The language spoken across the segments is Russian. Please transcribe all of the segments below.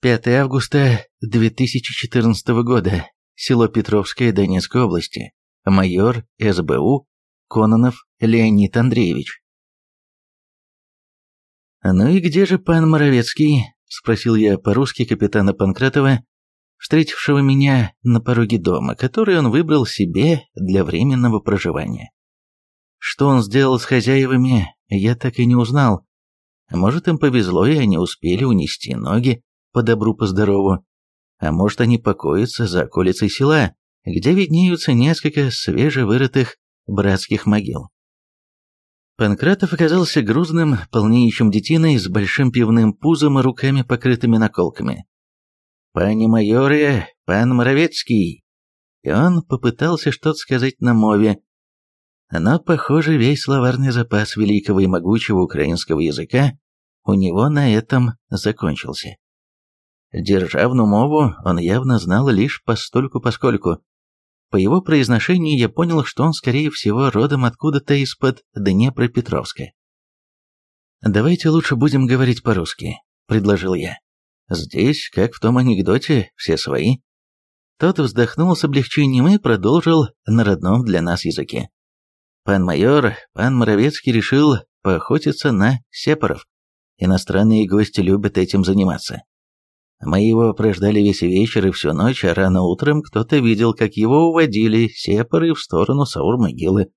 5 августа 2014 года. Село Петровское Донецкой области. Майор СБУ Кононов Леонид Андреевич. «Ну и где же пан Моровецкий?» – спросил я по-русски капитана Панкратова, встретившего меня на пороге дома, который он выбрал себе для временного проживания. Что он сделал с хозяевами, я так и не узнал. Может, им повезло, и они успели унести ноги по добру, по здорову. А может, они покоятся за околицей села, где виднеются несколько свежевырытых братских могил. Панкратов оказался грузным, полнеющим детиной с большим пивным пузом и руками, покрытыми наколками. «Пани майоре, пан Моровецкий!» И он попытался что-то сказать на мове, но, похоже, весь словарный запас великого и могучего украинского языка у него на этом закончился. Державну мову он явно знал лишь постольку-поскольку. По его произношению я понял, что он, скорее всего, родом откуда-то из-под Днепропетровска. «Давайте лучше будем говорить по-русски», — предложил я. «Здесь, как в том анекдоте, все свои». Тот вздохнул с облегчением и продолжил на родном для нас языке. Пан майор, пан Моровецкий решил поохотиться на сепаров. Иностранные гости любят этим заниматься. Мы его прождали весь вечер и всю ночь, а рано утром кто-то видел, как его уводили сепары в сторону Саур-могилы.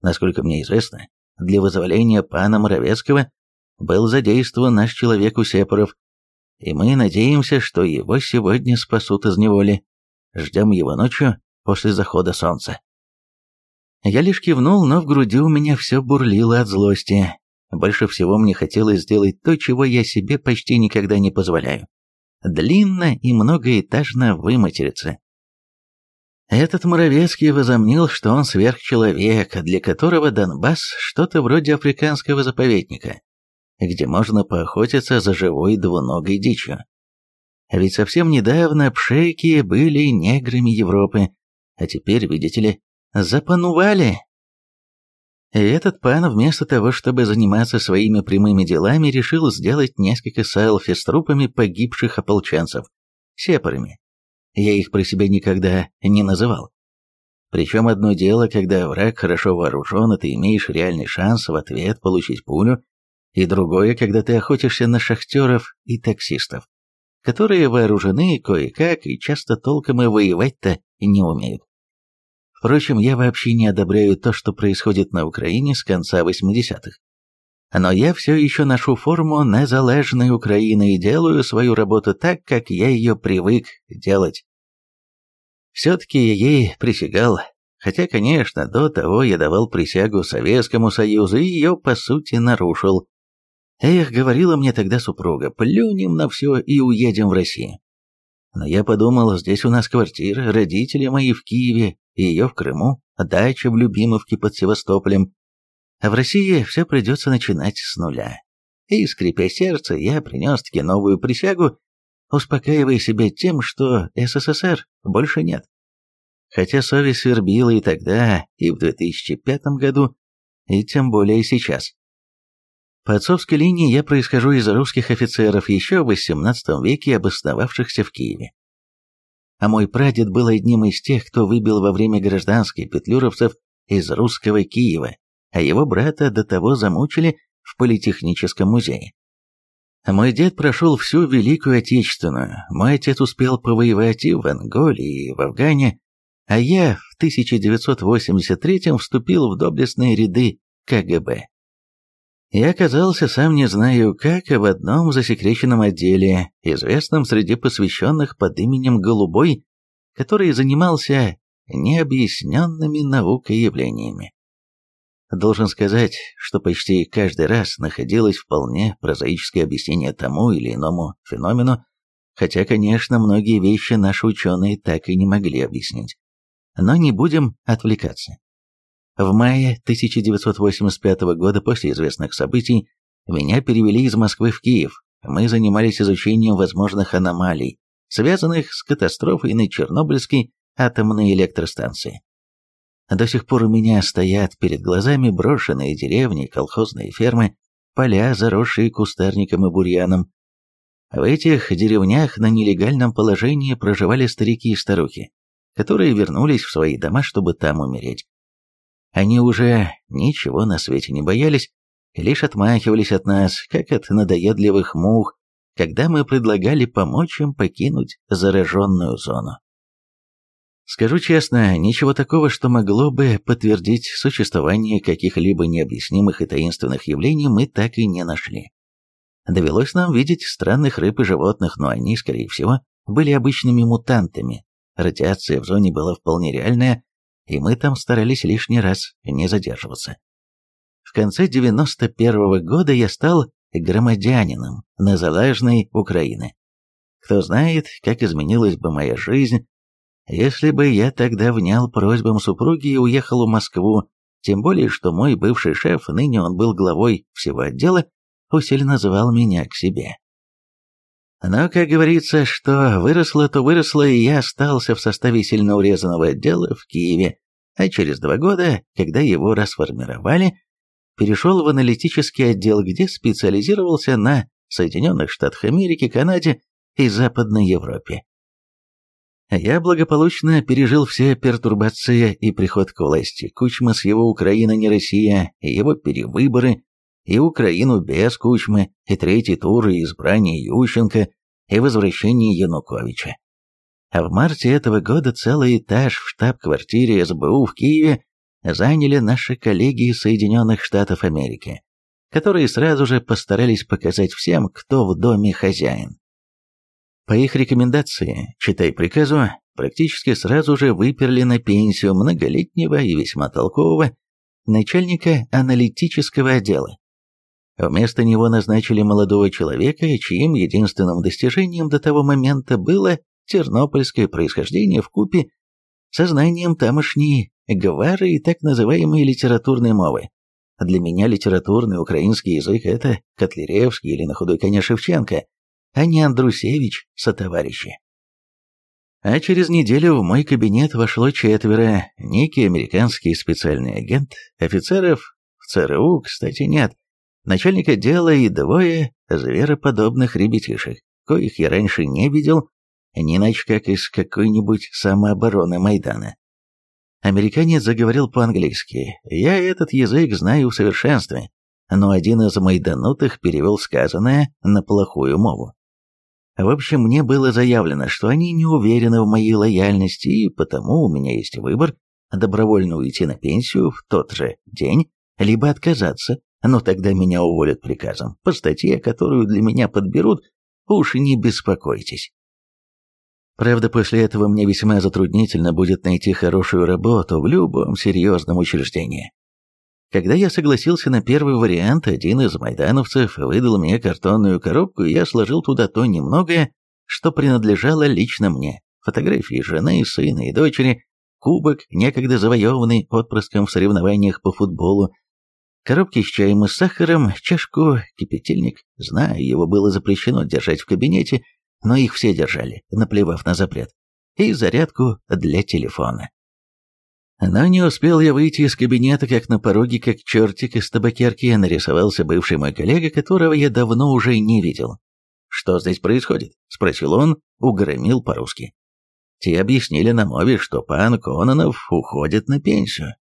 Насколько мне известно, для вызволения пана Моровецкого был задействован наш человек у сепаров, и мы надеемся, что его сегодня спасут из неволи. Ждем его ночью после захода солнца. Я лишь кивнул, но в груди у меня все бурлило от злости. Больше всего мне хотелось сделать то, чего я себе почти никогда не позволяю длинно и многоэтажно выматериться. Этот Моровецкий возомнил, что он сверхчеловек, для которого Донбасс что-то вроде африканского заповедника, где можно поохотиться за живой двуногой дичью. Ведь совсем недавно пшеки были неграми Европы, а теперь, видите ли, запанували и этот пан вместо того, чтобы заниматься своими прямыми делами, решил сделать несколько селфи с трупами погибших ополченцев, сепарами. Я их про себя никогда не называл. Причем одно дело, когда враг хорошо вооружен, и ты имеешь реальный шанс в ответ получить пулю, и другое, когда ты охотишься на шахтеров и таксистов, которые вооружены кое-как и часто толком и воевать-то не умеют. Впрочем, я вообще не одобряю то, что происходит на Украине с конца 80-х. Но я все еще ношу форму незалежной Украины и делаю свою работу так, как я ее привык делать. Все-таки я ей присягал, хотя, конечно, до того я давал присягу Советскому Союзу и ее, по сути, нарушил. Эх, говорила мне тогда супруга, плюнем на все и уедем в Россию. Но я подумал, здесь у нас квартира, родители мои в Киеве, ее в Крыму, дача в Любимовке под Севастополем. А в России все придется начинать с нуля. И, скрипя сердце, я принес-таки новую присягу, успокаивая себя тем, что СССР больше нет. Хотя совесть свербила и тогда, и в 2005 году, и тем более сейчас. По отцовской линии я происхожу из русских офицеров, еще в XVIII веке обосновавшихся в Киеве а мой прадед был одним из тех, кто выбил во время гражданской петлюровцев из русского Киева, а его брата до того замучили в Политехническом музее. Мой дед прошел всю Великую Отечественную, мой отец успел повоевать и в Анголе, и в Афгане, а я в 1983-м вступил в доблестные ряды КГБ. Я оказался, сам не знаю как, в одном засекреченном отделе, известном среди посвященных под именем Голубой, который занимался необъясненными наукой явлениями. Должен сказать, что почти каждый раз находилось вполне прозаическое объяснение тому или иному феномену, хотя, конечно, многие вещи наши ученые так и не могли объяснить. Но не будем отвлекаться. В мае 1985 года после известных событий меня перевели из Москвы в Киев. Мы занимались изучением возможных аномалий, связанных с катастрофой на Чернобыльской атомной электростанции. До сих пор у меня стоят перед глазами брошенные деревни, колхозные фермы, поля, заросшие кустарником и бурьяном. В этих деревнях на нелегальном положении проживали старики и старухи, которые вернулись в свои дома, чтобы там умереть. Они уже ничего на свете не боялись, лишь отмахивались от нас, как от надоедливых мух, когда мы предлагали помочь им покинуть зараженную зону. Скажу честно, ничего такого, что могло бы подтвердить существование каких-либо необъяснимых и таинственных явлений, мы так и не нашли. Довелось нам видеть странных рыб и животных, но они, скорее всего, были обычными мутантами. Радиация в зоне была вполне реальная, и мы там старались лишний раз не задерживаться. В конце 91 -го года я стал громадянином на залажной Украины. Кто знает, как изменилась бы моя жизнь, если бы я тогда внял просьбам супруги и уехал в Москву, тем более, что мой бывший шеф, ныне он был главой всего отдела, усиленно звал меня к себе. Но, как говорится, что выросло, то выросло, и я остался в составе сильно урезанного отдела в Киеве, а через два года, когда его расформировали, перешел в аналитический отдел, где специализировался на Соединенных Штатах Америки, Канаде и Западной Европе. Я благополучно пережил все пертурбации и приход к власти, Кучма с его «Украина не Россия», и его перевыборы, и Украину без Кучмы, и третий тур, и избрание Ющенко, и возвращение Януковича. А в марте этого года целый этаж в штаб-квартире СБУ в Киеве заняли наши коллеги из Соединенных Штатов Америки, которые сразу же постарались показать всем, кто в доме хозяин. По их рекомендации, читай приказу, практически сразу же выперли на пенсию многолетнего и весьма толкового начальника аналитического отдела. Вместо него назначили молодого человека, чьим единственным достижением до того момента было тернопольское происхождение в купе со знанием тамошней гвары и так называемой литературной мовы. Для меня литературный украинский язык – это Котляревский или на худой коне Шевченко, а не Андрусевич сотоварищи. А через неделю в мой кабинет вошло четверо, некий американский специальный агент, офицеров в ЦРУ, кстати, нет, начальник отдела и двое звероподобных ребятишек, коих я раньше не видел, не иначе как из какой-нибудь самообороны Майдана. Американец заговорил по-английски. Я этот язык знаю в совершенстве, но один из майданутых перевел сказанное на плохую мову. В общем, мне было заявлено, что они не уверены в моей лояльности, и потому у меня есть выбор добровольно уйти на пенсию в тот же день, либо отказаться, но тогда меня уволят приказом по статье, которую для меня подберут, уж не беспокойтесь. Правда, после этого мне весьма затруднительно будет найти хорошую работу в любом серьезном учреждении. Когда я согласился на первый вариант, один из майдановцев выдал мне картонную коробку, и я сложил туда то немногое, что принадлежало лично мне. Фотографии жены, сына и дочери, кубок, некогда завоеванный отпрыском в соревнованиях по футболу, коробки с чаем и сахаром, чашку, кипятильник. Знаю, его было запрещено держать в кабинете, но их все держали, наплевав на запрет, и зарядку для телефона. Но не успел я выйти из кабинета, как на пороге, как чертик из табакерки, нарисовался бывший мой коллега, которого я давно уже не видел. «Что здесь происходит?» — спросил он, угромил по-русски. Те объяснили на мове, что пан Кононов уходит на пенсию.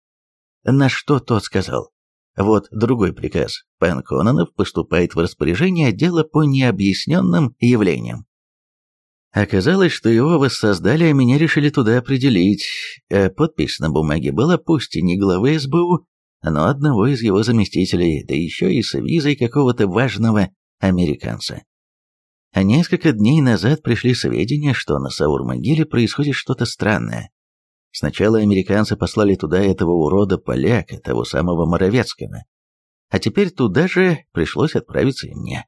На что тот сказал? Вот другой приказ. Пан Кононов поступает в распоряжение отдела по необъясненным явлениям. Оказалось, что его воссоздали, а меня решили туда определить. А подпись на бумаге была пусть и не главы СБУ, но одного из его заместителей, да еще и с визой какого-то важного американца. А несколько дней назад пришли сведения, что на Саур-могиле происходит что-то странное. Сначала американцы послали туда этого урода поляка, того самого Моровецкого. А теперь туда же пришлось отправиться и мне.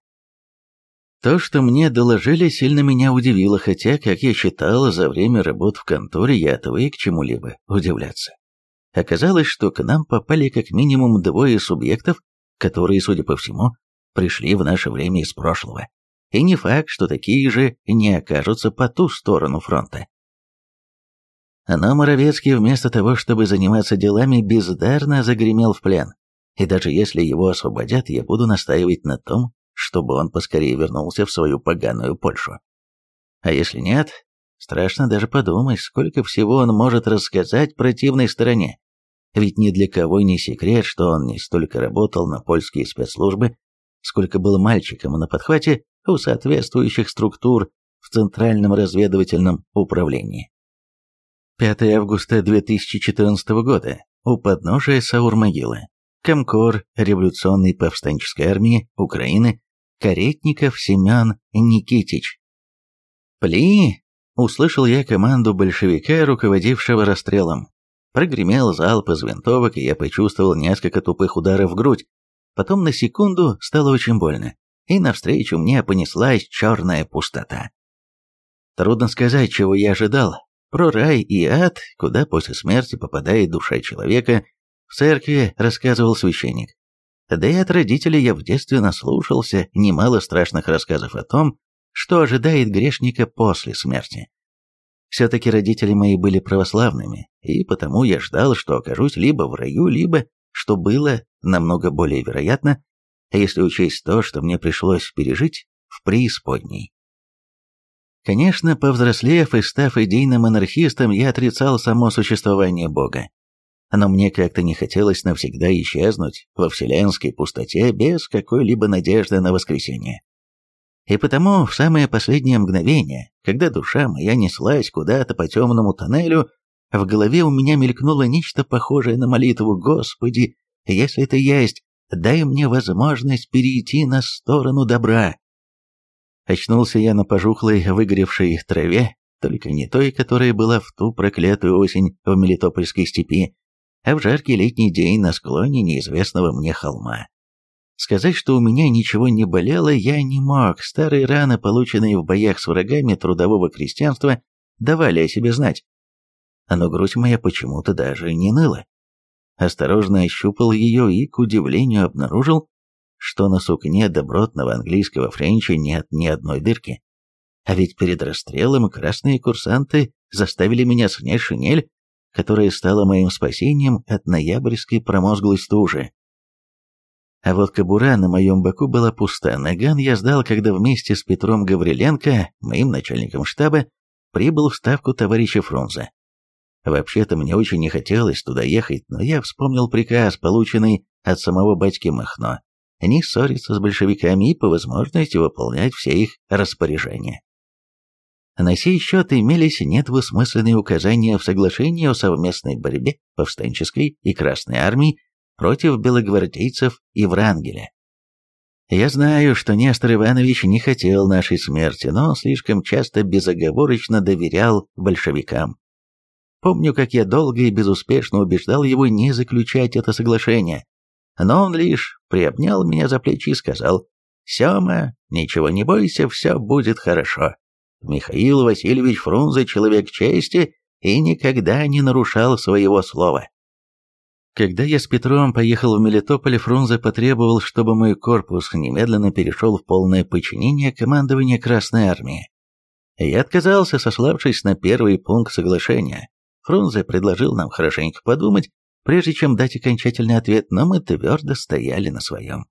То, что мне доложили, сильно меня удивило, хотя, как я считал, за время работ в конторе я отвык к чему-либо удивляться. Оказалось, что к нам попали как минимум двое субъектов, которые, судя по всему, пришли в наше время из прошлого. И не факт, что такие же не окажутся по ту сторону фронта. Но Моровецкий вместо того, чтобы заниматься делами, бездарно загремел в плен. И даже если его освободят, я буду настаивать на том, чтобы он поскорее вернулся в свою поганую Польшу. А если нет, страшно даже подумать, сколько всего он может рассказать противной стороне. Ведь ни для кого не секрет, что он не столько работал на польские спецслужбы, сколько был мальчиком на подхвате у соответствующих структур в Центральном разведывательном управлении. 5 августа 2014 года. У подножия Саур-могилы. Комкор революционной повстанческой армии Украины Каретников Семен Никитич. «Пли!» — услышал я команду большевика, руководившего расстрелом. Прогремел залп из винтовок, и я почувствовал несколько тупых ударов в грудь. Потом на секунду стало очень больно, и навстречу мне понеслась черная пустота. Трудно сказать, чего я ожидал. Про рай и ад, куда после смерти попадает душа человека, в церкви рассказывал священник. Да и от родителей я в детстве наслушался немало страшных рассказов о том, что ожидает грешника после смерти. Все-таки родители мои были православными, и потому я ждал, что окажусь либо в раю, либо, что было намного более вероятно, если учесть то, что мне пришлось пережить в преисподней. Конечно, повзрослев и став идейным анархистом, я отрицал само существование Бога. Но мне как-то не хотелось навсегда исчезнуть во вселенской пустоте без какой-либо надежды на воскресение. И потому в самое последнее мгновение, когда душа моя неслась куда-то по темному тоннелю, в голове у меня мелькнуло нечто похожее на молитву «Господи, если ты есть, дай мне возможность перейти на сторону добра». Очнулся я на пожухлой, выгоревшей траве, только не той, которая была в ту проклятую осень в Мелитопольской степи, а в жаркий летний день на склоне неизвестного мне холма. Сказать, что у меня ничего не болело, я не мог. Старые раны, полученные в боях с врагами трудового крестьянства, давали о себе знать. Но грудь моя почему-то даже не ныла. Осторожно ощупал ее и, к удивлению, обнаружил, что на сукне добротного английского френча нет ни одной дырки. А ведь перед расстрелом красные курсанты заставили меня снять шинель, которая стала моим спасением от ноябрьской промозглой стужи. А вот кобура на моем боку была пуста. Наган я сдал, когда вместе с Петром Гавриленко, моим начальником штаба, прибыл в ставку товарища Фрунзе. Вообще-то мне очень не хотелось туда ехать, но я вспомнил приказ, полученный от самого батьки Махно, не ссориться с большевиками и по возможности выполнять все их распоряжения. На сей счет имелись недвусмысленные указания в соглашении о совместной борьбе повстанческой и Красной армии против белогвардейцев и Врангеля. Я знаю, что Нестор Иванович не хотел нашей смерти, но слишком часто безоговорочно доверял большевикам. Помню, как я долго и безуспешно убеждал его не заключать это соглашение, но он лишь приобнял меня за плечи и сказал, «Сема, ничего не бойся, все будет хорошо. Михаил Васильевич Фрунзе человек чести и никогда не нарушал своего слова». Когда я с Петром поехал в Мелитополь, Фрунзе потребовал, чтобы мой корпус немедленно перешел в полное подчинение командования Красной Армии. Я отказался, сославшись на первый пункт соглашения. Фрунзе предложил нам хорошенько подумать, прежде чем дать окончательный ответ, но мы твердо стояли на своем.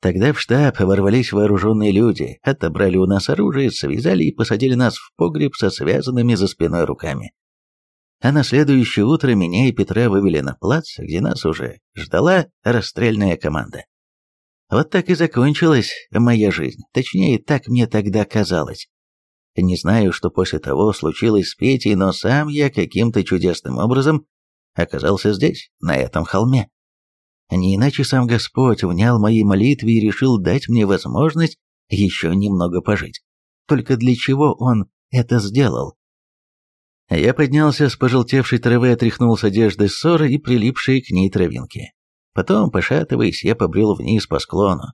Тогда в штаб ворвались вооруженные люди, отобрали у нас оружие, связали и посадили нас в погреб со связанными за спиной руками а на следующее утро меня и Петра вывели на плац, где нас уже ждала расстрельная команда. Вот так и закончилась моя жизнь, точнее, так мне тогда казалось. Не знаю, что после того случилось с Петей, но сам я каким-то чудесным образом оказался здесь, на этом холме. Не иначе сам Господь внял моей молитве и решил дать мне возможность еще немного пожить. Только для чего Он это сделал? Я поднялся с пожелтевшей травы, отряхнул с одежды ссоры и прилипшие к ней травинки. Потом, пошатываясь, я побрел вниз по склону.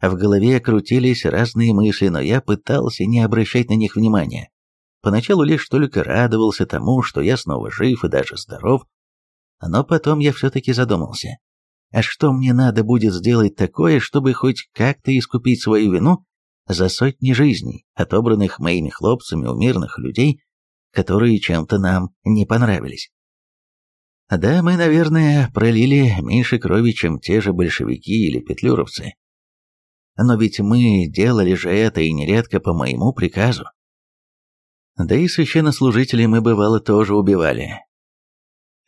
В голове крутились разные мысли, но я пытался не обращать на них внимания. Поначалу лишь только радовался тому, что я снова жив и даже здоров. Но потом я все-таки задумался. А что мне надо будет сделать такое, чтобы хоть как-то искупить свою вину за сотни жизней, отобранных моими хлопцами у мирных людей, которые чем-то нам не понравились. Да, мы, наверное, пролили меньше крови, чем те же большевики или петлюровцы. но ведь мы делали же это и нередко по моему приказу. Да и священнослужителей мы бывало тоже убивали.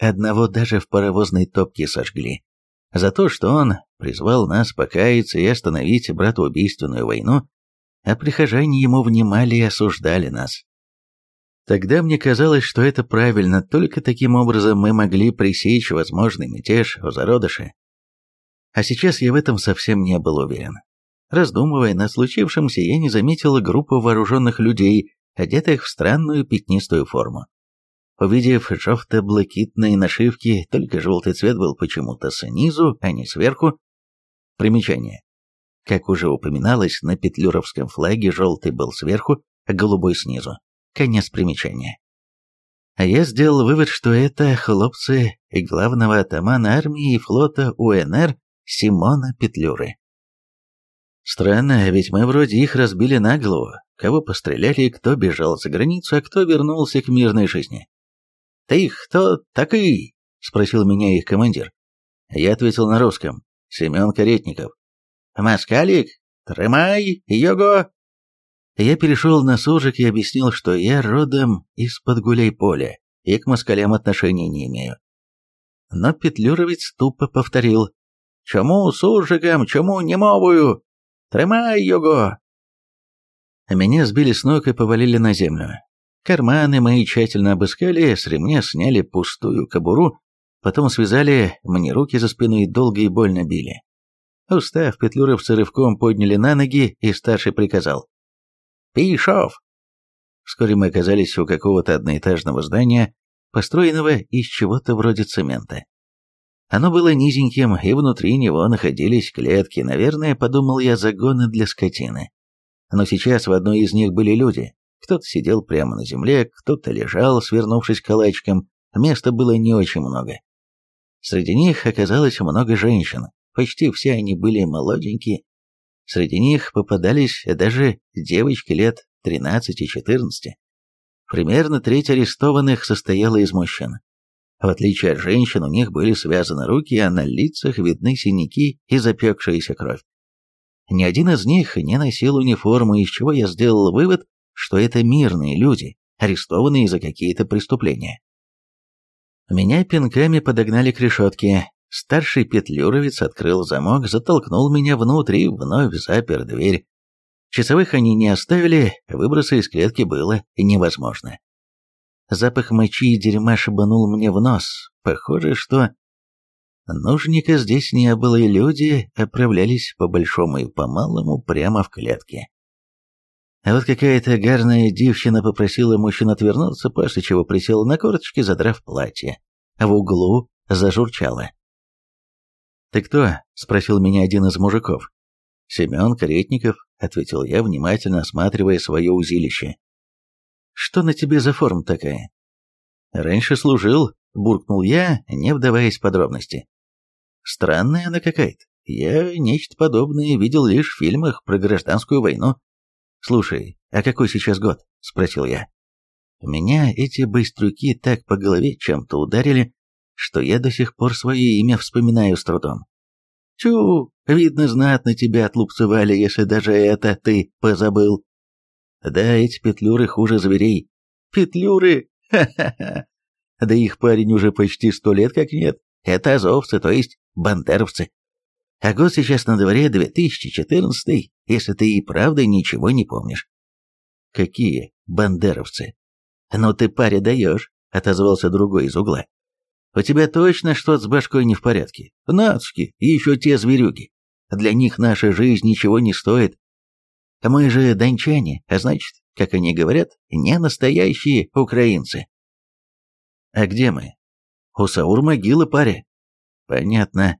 Одного даже в паровозной топке сожгли. За то, что он призвал нас покаяться и остановить братоубийственную войну, а прихожане ему внимали и осуждали нас. Тогда мне казалось, что это правильно, только таким образом мы могли пресечь возможный мятеж в зародыше. А сейчас я в этом совсем не был уверен. Раздумывая над случившимся, я не заметила группу вооруженных людей, одетых в странную пятнистую форму. Увидев желто-блакитные нашивки, только желтый цвет был почему-то снизу, а не сверху. Примечание. Как уже упоминалось, на петлюровском флаге желтый был сверху, а голубой снизу. Конец примечания. А я сделал вывод, что это хлопцы главного атамана армии и флота УНР Симона Петлюры. Странно, ведь мы вроде их разбили на голову, кого постреляли, кто бежал за границу, а кто вернулся к мирной жизни. «Ты кто такой?» — спросил меня их командир. Я ответил на русском. «Семен Каретников». «Москалик, тримай його!» Я перешел на сужик и объяснил, что я родом из-под гуляй-поля и к москалям отношения не имею. Но Петлюровец тупо повторил «Чому сужикам, чому немовую? Тримай його!» Меня сбили с ног и повалили на землю. Карманы мои тщательно обыскали, с ремня сняли пустую кобуру, потом связали мне руки за спиной и долго и больно били. Устав, петлюровцы рывком подняли на ноги, и старший приказал. «Пишов!» Вскоре мы оказались у какого-то одноэтажного здания, построенного из чего-то вроде цемента. Оно было низеньким, и внутри него находились клетки, наверное, подумал я, загоны для скотины. Но сейчас в одной из них были люди. Кто-то сидел прямо на земле, кто-то лежал, свернувшись калачиком. Места было не очень много. Среди них оказалось много женщин, почти все они были молоденькие. Среди них попадались даже девочки лет 13-14. Примерно треть арестованных состояла из мужчин. В отличие от женщин, у них были связаны руки, а на лицах видны синяки и запекшаяся кровь. Ни один из них не носил униформы, из чего я сделал вывод, что это мирные люди, арестованные за какие-то преступления. Меня пинками подогнали к решетке. Старший петлюровец открыл замок, затолкнул меня внутрь и вновь запер дверь. Часовых они не оставили, выброса из клетки было невозможно. Запах мочи и дерьма шибанул мне в нос. Похоже, что нужника здесь не было, и люди отправлялись по большому и по малому прямо в клетке. А вот какая-то гарная девчина попросила мужчин отвернуться, после чего присела на корточки, задрав платье. А в углу зажурчала. «Ты кто?» — спросил меня один из мужиков. «Семен Каретников», — ответил я, внимательно осматривая свое узилище. «Что на тебе за форма такая?» «Раньше служил», — буркнул я, не вдаваясь в подробности. «Странная она какая-то. Я нечто подобное видел лишь в фильмах про гражданскую войну. «Слушай, а какой сейчас год?» – спросил я. Меня эти быстрюки так по голове чем-то ударили, что я до сих пор свое имя вспоминаю с трудом. Чу, видно, знатно тебя отлупцевали, если даже это ты позабыл. Да, эти петлюры хуже зверей. Петлюры? Ха-ха-ха. Да их парень уже почти сто лет как нет. Это азовцы, то есть бандеровцы. А год сейчас на дворе 2014, если ты и правда ничего не помнишь. Какие бандеровцы? Ну ты паре даешь, отозвался другой из угла. У тебя точно что-то с башкой не в порядке. Нацки, еще те зверюги. Для них наша жизнь ничего не стоит. Мы же дончане, а значит, как они говорят, не настоящие украинцы. А где мы? У Саур могилы паре. Понятно.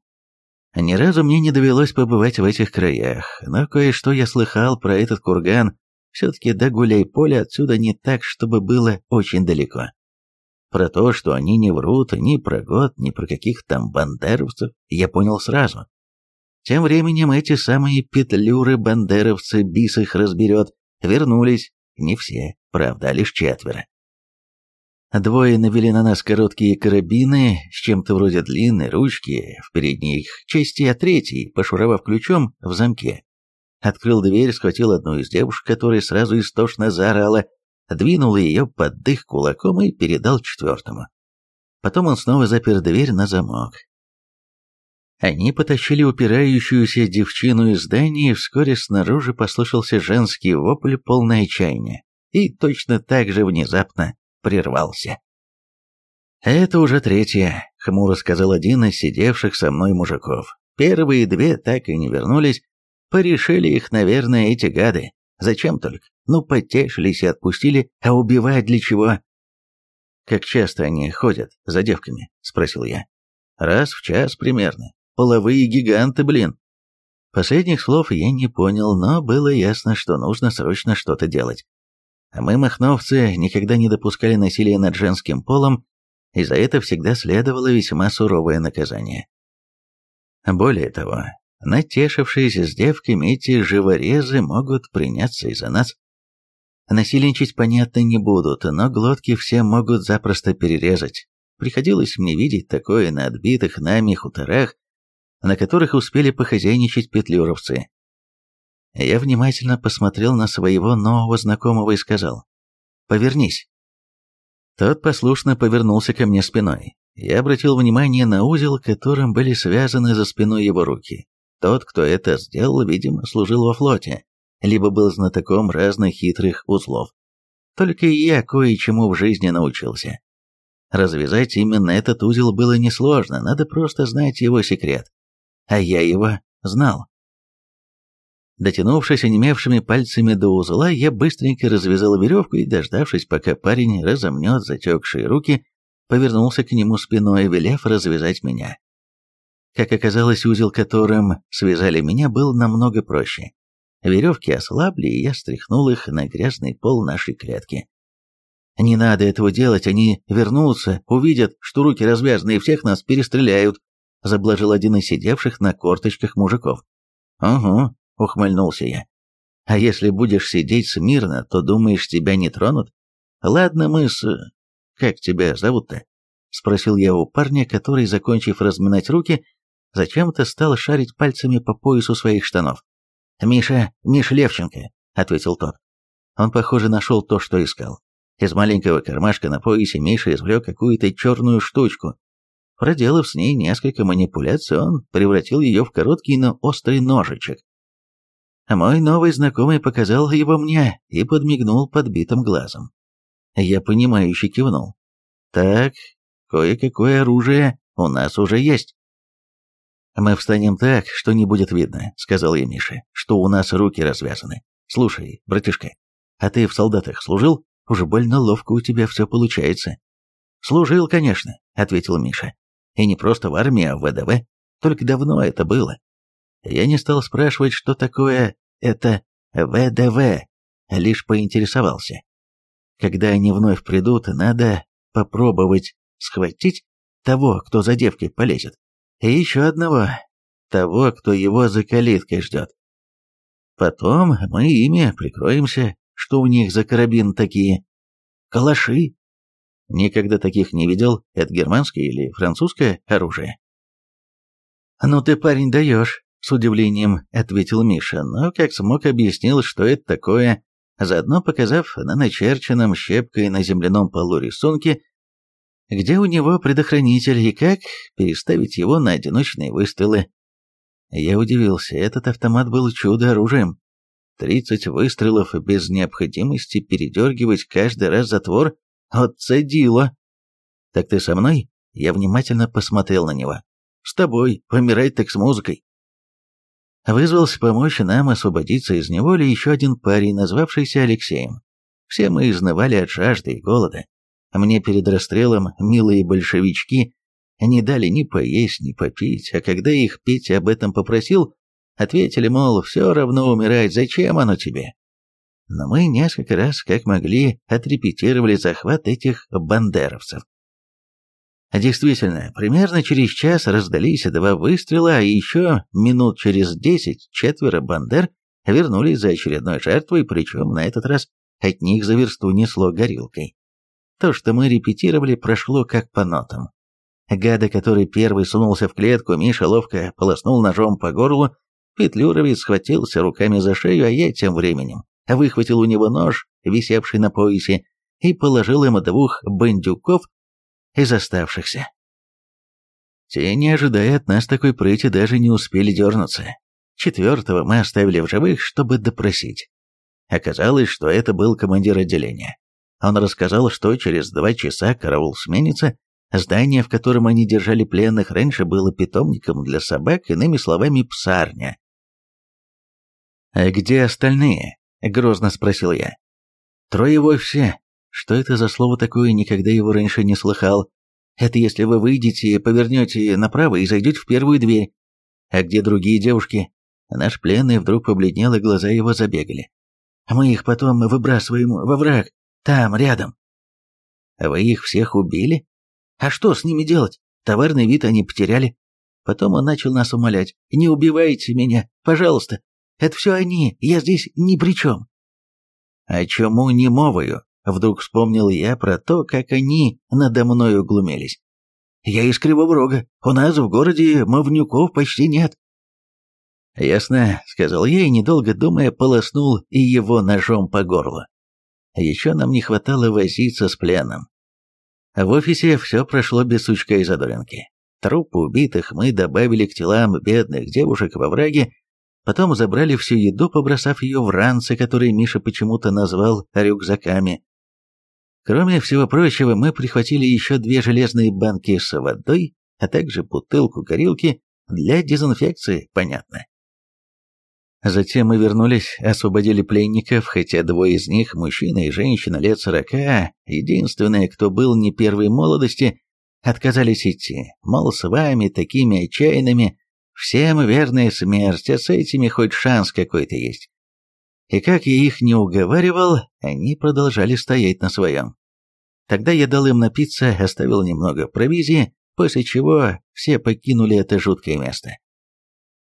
Ни разу мне не довелось побывать в этих краях, но кое-что я слыхал про этот курган, все-таки до гуляй-поля отсюда не так, чтобы было очень далеко. Про то, что они не врут ни про год, ни про каких там бандеровцев, я понял сразу. Тем временем эти самые петлюры-бандеровцы, бис их разберет, вернулись, не все, правда, а лишь четверо. Двое навели на нас короткие карабины с чем-то вроде длинной ручки в передней их части, а третий, пошуровав ключом в замке, открыл дверь, схватил одну из девушек, которая сразу истошно заорала, двинул ее под дых кулаком и передал четвертому. Потом он снова запер дверь на замок. Они потащили упирающуюся девчину из здания, и вскоре снаружи послышался женский вопль, полное отчаяния, и точно так же внезапно прервался. «Это уже третья», — хмуро сказал один из сидевших со мной мужиков. «Первые две так и не вернулись. Порешили их, наверное, эти гады. Зачем только? Ну, потешились и отпустили, а убивать для чего?» «Как часто они ходят за девками?» — спросил я. «Раз в час примерно. Половые гиганты, блин». Последних слов я не понял, но было ясно, что нужно срочно что-то делать. А мы, махновцы, никогда не допускали насилия над женским полом, и за это всегда следовало весьма суровое наказание. Более того, натешившиеся с девками эти живорезы могут приняться из за нас. Насильничать, понятно, не будут, но глотки все могут запросто перерезать. Приходилось мне видеть такое на отбитых нами хуторах, на которых успели похозяйничать петлюровцы. Я внимательно посмотрел на своего нового знакомого и сказал «Повернись». Тот послушно повернулся ко мне спиной. Я обратил внимание на узел, которым были связаны за спиной его руки. Тот, кто это сделал, видимо, служил во флоте, либо был знатоком разных хитрых узлов. Только я кое-чему в жизни научился. Развязать именно этот узел было несложно, надо просто знать его секрет. А я его знал. Дотянувшись онемевшими пальцами до узла, я быстренько развязал веревку и, дождавшись, пока парень разомнет затекшие руки, повернулся к нему спиной, велев развязать меня. Как оказалось, узел, которым связали меня, был намного проще. Веревки ослабли, и я стряхнул их на грязный пол нашей клетки. «Не надо этого делать, они вернутся, увидят, что руки развязаны и всех нас перестреляют», заблажил один из сидевших на корточках мужиков. «Угу, — ухмыльнулся я. «А если будешь сидеть смирно, то думаешь, тебя не тронут? Ладно, мы с... Как тебя зовут-то?» — спросил я у парня, который, закончив разминать руки, зачем-то стал шарить пальцами по поясу своих штанов. «Миша, Миша Левченко», — ответил тот. Он, похоже, нашел то, что искал. Из маленького кармашка на поясе Миша извлек какую-то черную штучку. Проделав с ней несколько манипуляций, он превратил ее в короткий, но острый ножичек. Мой новый знакомый показал его мне и подмигнул подбитым глазом. Я понимающе кивнул. Так, кое-какое оружие у нас уже есть. «Мы встанем так, что не будет видно», — сказал я Мише, — «что у нас руки развязаны. Слушай, братишка, а ты в солдатах служил? Уже больно ловко у тебя все получается». «Служил, конечно», — ответил Миша. «И не просто в армии, а в ВДВ. Только давно это было. Я не стал спрашивать, что такое это ВДВ, лишь поинтересовался. Когда они вновь придут, надо попробовать схватить того, кто за девкой полезет, и еще одного, того, кто его за калиткой ждет. Потом мы ими прикроемся, что у них за карабин такие. Калаши. Никогда таких не видел, это германское или французское оружие. «Ну ты, парень, даешь», — с удивлением ответил Миша, но как смог объяснил, что это такое, заодно показав на начерченном щепкой на земляном полу рисунке, где у него предохранитель и как переставить его на одиночные выстрелы. Я удивился, этот автомат был чудо-оружием. Тридцать выстрелов без необходимости передергивать каждый раз затвор от цедила. «Так ты со мной?» Я внимательно посмотрел на него. С тобой, помирать так с музыкой. Вызвался помочь нам освободиться из неволи еще один парень, назвавшийся Алексеем. Все мы изнывали от жажды и голода. Мне перед расстрелом милые большевички не дали ни поесть, ни попить, а когда их Петя об этом попросил, ответили, мол, все равно умирать, зачем оно тебе? Но мы несколько раз, как могли, отрепетировали захват этих бандеровцев. Действительно, примерно через час раздались два выстрела, а еще минут через десять четверо бандер вернулись за очередной жертвой, причем на этот раз от них за версту несло горилкой. То, что мы репетировали, прошло как по нотам. Гада, который первый сунулся в клетку, Миша ловко полоснул ножом по горлу, Петлюровец схватился руками за шею, а я тем временем выхватил у него нож, висевший на поясе, и положил им двух бандюков из оставшихся. Те, не ожидая от нас такой прыти, даже не успели дернуться. Четвертого мы оставили в живых, чтобы допросить. Оказалось, что это был командир отделения. Он рассказал, что через два часа караул сменится, здание, в котором они держали пленных, раньше было питомником для собак, иными словами, псарня. «А где остальные?» — грозно спросил я. «Трое вовсе. Что это за слово такое, никогда его раньше не слыхал. Это если вы выйдете, повернете направо и зайдете в первую дверь. А где другие девушки? Наш пленный вдруг побледнел, и глаза его забегали. Мы их потом выбрасываем во враг, там, рядом. Вы их всех убили? А что с ними делать? Товарный вид они потеряли. Потом он начал нас умолять. Не убивайте меня, пожалуйста. Это все они, я здесь ни при чем. А чему не мовою? Вдруг вспомнил я про то, как они надо мной углумелись. Я из Кривого Рога. У нас в городе мовнюков почти нет. «Ясно», — сказал я и, недолго думая, полоснул и его ножом по горлу. Еще нам не хватало возиться с пленом. В офисе все прошло без сучка и задоринки. Трупы убитых мы добавили к телам бедных девушек во враге, потом забрали всю еду, побросав ее в ранцы, которые Миша почему-то назвал рюкзаками. Кроме всего прочего, мы прихватили еще две железные банки с водой, а также бутылку горилки для дезинфекции, понятно. Затем мы вернулись, освободили пленников, хотя двое из них, мужчина и женщина лет сорока, единственные, кто был не первой молодости, отказались идти, мол, с вами, такими отчаянными, всем верная смерть, а с этими хоть шанс какой-то есть. И как я их не уговаривал, они продолжали стоять на своем. Тогда я дал им напиться, оставил немного провизии, после чего все покинули это жуткое место.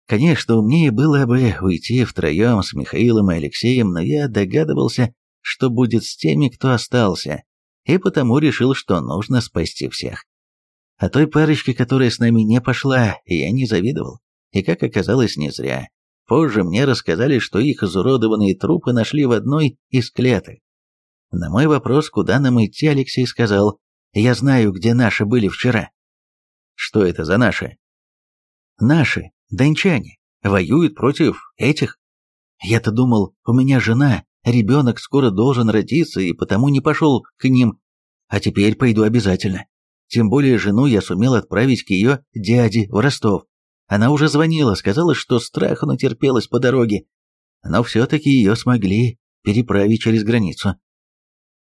Конечно, умнее было бы уйти втроем с Михаилом и Алексеем, но я догадывался, что будет с теми, кто остался, и потому решил, что нужно спасти всех. А той парочке, которая с нами не пошла, я не завидовал. И, как оказалось, не зря. Позже мне рассказали, что их изуродованные трупы нашли в одной из клеток. На мой вопрос, куда нам идти, Алексей сказал, «Я знаю, где наши были вчера». «Что это за наши?» «Наши Дончане воюют против этих. Я-то думал, у меня жена, ребенок скоро должен родиться, и потому не пошел к ним. А теперь пойду обязательно. Тем более жену я сумел отправить к ее дяде в Ростов. Она уже звонила, сказала, что страху натерпелась по дороге. Но все-таки ее смогли переправить через границу.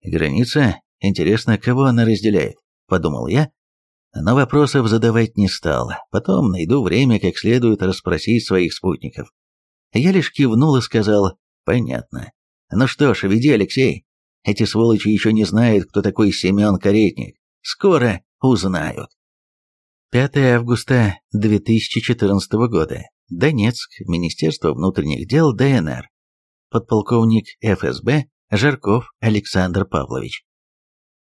Граница? Интересно, кого она разделяет? Подумал я, но вопросов задавать не стал. Потом найду время, как следует расспросить своих спутников. Я лишь кивнул и сказал «Понятно». «Ну что ж, веди, Алексей. Эти сволочи еще не знают, кто такой Семен Каретник. Скоро узнают». 5 августа 2014 года. Донецк, Министерство внутренних дел ДНР. Подполковник ФСБ Жарков Александр Павлович.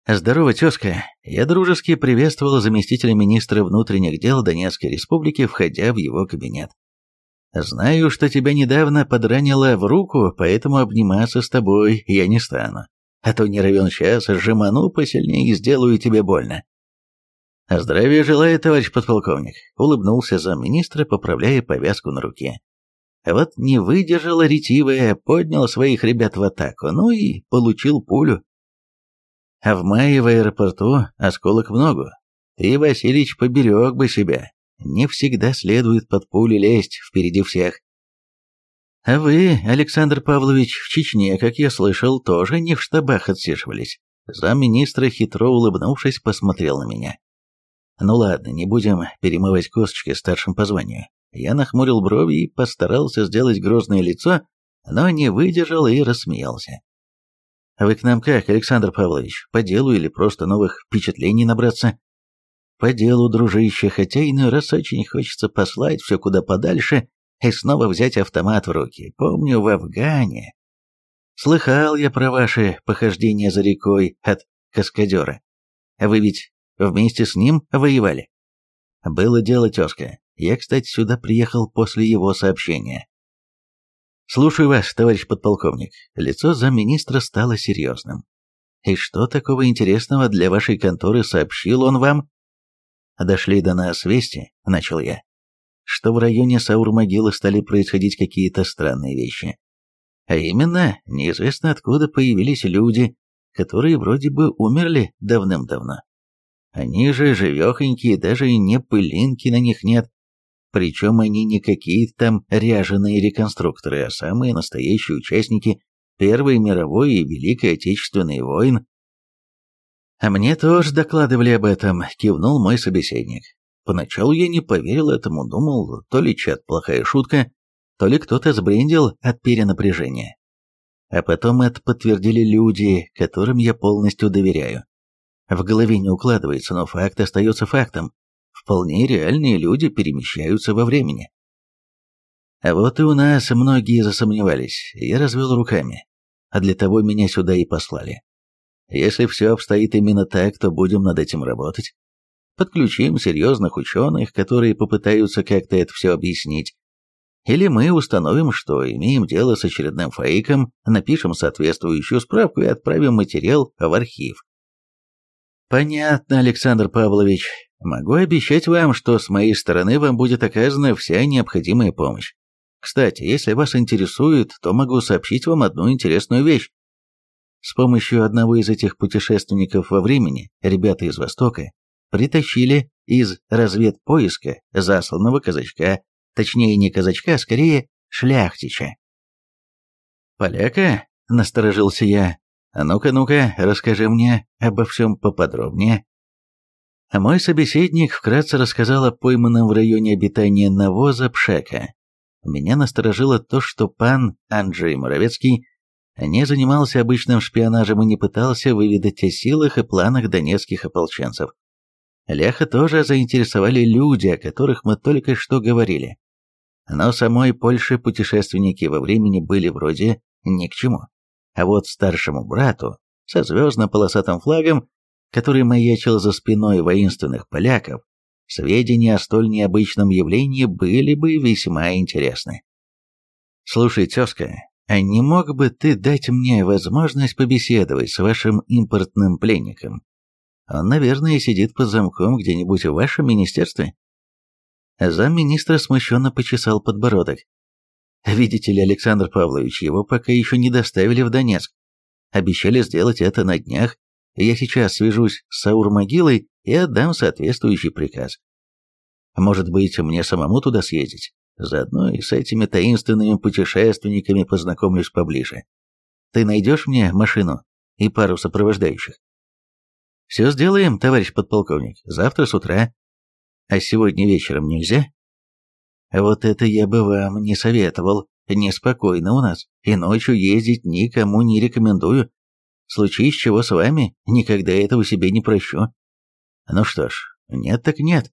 «Здорово, тезка!» Я дружески приветствовал заместителя министра внутренних дел Донецкой республики, входя в его кабинет. «Знаю, что тебя недавно подранило в руку, поэтому обниматься с тобой я не стану. А то не равен час, сжиману посильнее и сделаю тебе больно». «Здравия желаю, товарищ подполковник», — улыбнулся замминистра, поправляя повязку на руке. Вот не выдержал ретивая, поднял своих ребят в атаку, ну и получил пулю. А в мае в аэропорту осколок много. Ты, Васильич, поберег бы себя. Не всегда следует под пули лезть впереди всех. А вы, Александр Павлович, в Чечне, как я слышал, тоже не в штабах отсиживались. Замминистра, хитро улыбнувшись, посмотрел на меня. Ну ладно, не будем перемывать косточки старшим по званию. Я нахмурил брови и постарался сделать грозное лицо, но не выдержал и рассмеялся. Вы к нам как, Александр Павлович, по делу или просто новых впечатлений набраться? По делу, дружище, хотя иной раз очень хочется послать все куда подальше и снова взять автомат в руки. Помню, в Афгане. Слыхал я про ваши похождения за рекой от каскадера. Вы ведь вместе с ним воевали? Было дело, тезка. Я, кстати, сюда приехал после его сообщения. «Слушаю вас, товарищ подполковник». Лицо замминистра стало серьезным. «И что такого интересного для вашей конторы сообщил он вам?» «Дошли до нас вести», — начал я, «что в районе Саур-могилы стали происходить какие-то странные вещи. А именно, неизвестно откуда появились люди, которые вроде бы умерли давным-давно. Они же живехонькие, даже и не пылинки на них нет. Причем они не какие-то там ряженые реконструкторы, а самые настоящие участники Первой мировой и Великой Отечественной войн. «А мне тоже докладывали об этом», — кивнул мой собеседник. Поначалу я не поверил этому, думал, то ли чат плохая шутка, то ли кто-то сбрендил от перенапряжения. А потом это подтвердили люди, которым я полностью доверяю. В голове не укладывается, но факт остается фактом. Вполне реальные люди перемещаются во времени. А вот и у нас многие засомневались, я развел руками. А для того меня сюда и послали. Если все обстоит именно так, то будем над этим работать. Подключим серьезных ученых, которые попытаются как-то это все объяснить. Или мы установим, что имеем дело с очередным фейком, напишем соответствующую справку и отправим материал в архив. Понятно, Александр Павлович. Могу обещать вам, что с моей стороны вам будет оказана вся необходимая помощь. Кстати, если вас интересует, то могу сообщить вам одну интересную вещь. С помощью одного из этих путешественников во времени, ребята из Востока, притащили из разведпоиска засланного казачка Точнее, не казачка, а скорее шляхтича. «Поляка?» — насторожился я. «А ну-ка, ну-ка, расскажи мне обо всем поподробнее». Мой собеседник вкратце рассказал о пойманном в районе обитания навоза Пшека. Меня насторожило то, что пан Анджей Моровецкий не занимался обычным шпионажем и не пытался выведать о силах и планах донецких ополченцев. Ляха тоже заинтересовали люди, о которых мы только что говорили. Но самой Польше путешественники во времени были вроде ни к чему. А вот старшему брату, со звездно-полосатым флагом, который маячил за спиной воинственных поляков, сведения о столь необычном явлении были бы весьма интересны. «Слушай, тезка, а не мог бы ты дать мне возможность побеседовать с вашим импортным пленником? Он, наверное, сидит под замком где-нибудь в вашем министерстве?» Замминистра смущенно почесал подбородок. «Видите ли, Александр Павлович, его пока еще не доставили в Донецк. Обещали сделать это на днях. Я сейчас свяжусь с Саур-могилой и отдам соответствующий приказ. Может быть, мне самому туда съездить? Заодно и с этими таинственными путешественниками познакомлюсь поближе. Ты найдешь мне машину и пару сопровождающих?» «Все сделаем, товарищ подполковник. Завтра с утра а сегодня вечером нельзя? Вот это я бы вам не советовал. Неспокойно у нас, и ночью ездить никому не рекомендую. Случись чего с вами, никогда этого себе не прощу. Ну что ж, нет так нет.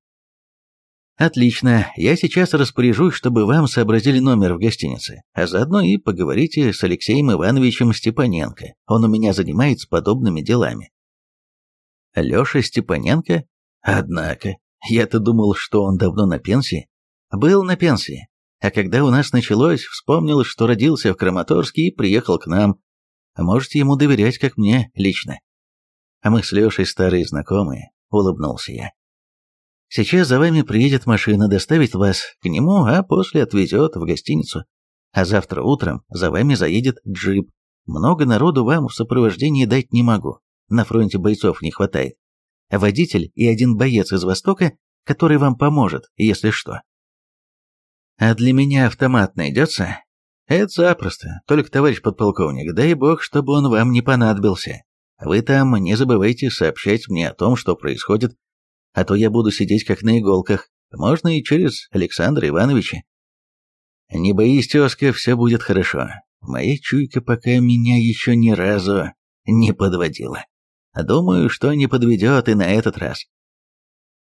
Отлично, я сейчас распоряжусь, чтобы вам сообразили номер в гостинице, а заодно и поговорите с Алексеем Ивановичем Степаненко. Он у меня занимается подобными делами. Леша Степаненко? Однако, я-то думал, что он давно на пенсии. Был на пенсии. А когда у нас началось, вспомнил, что родился в Краматорске и приехал к нам. Можете ему доверять, как мне, лично. А мы с Лешей старые знакомые, улыбнулся я. Сейчас за вами приедет машина, доставит вас к нему, а после отвезет в гостиницу. А завтра утром за вами заедет джип. Много народу вам в сопровождении дать не могу. На фронте бойцов не хватает водитель и один боец из Востока, который вам поможет, если что. А для меня автомат найдется? Это запросто, только, товарищ подполковник, дай бог, чтобы он вам не понадобился. Вы там не забывайте сообщать мне о том, что происходит, а то я буду сидеть как на иголках, можно и через Александра Ивановича. Не боись, тезка, все будет хорошо. Моя чуйка пока меня еще ни разу не подводила. Думаю, что не подведет и на этот раз.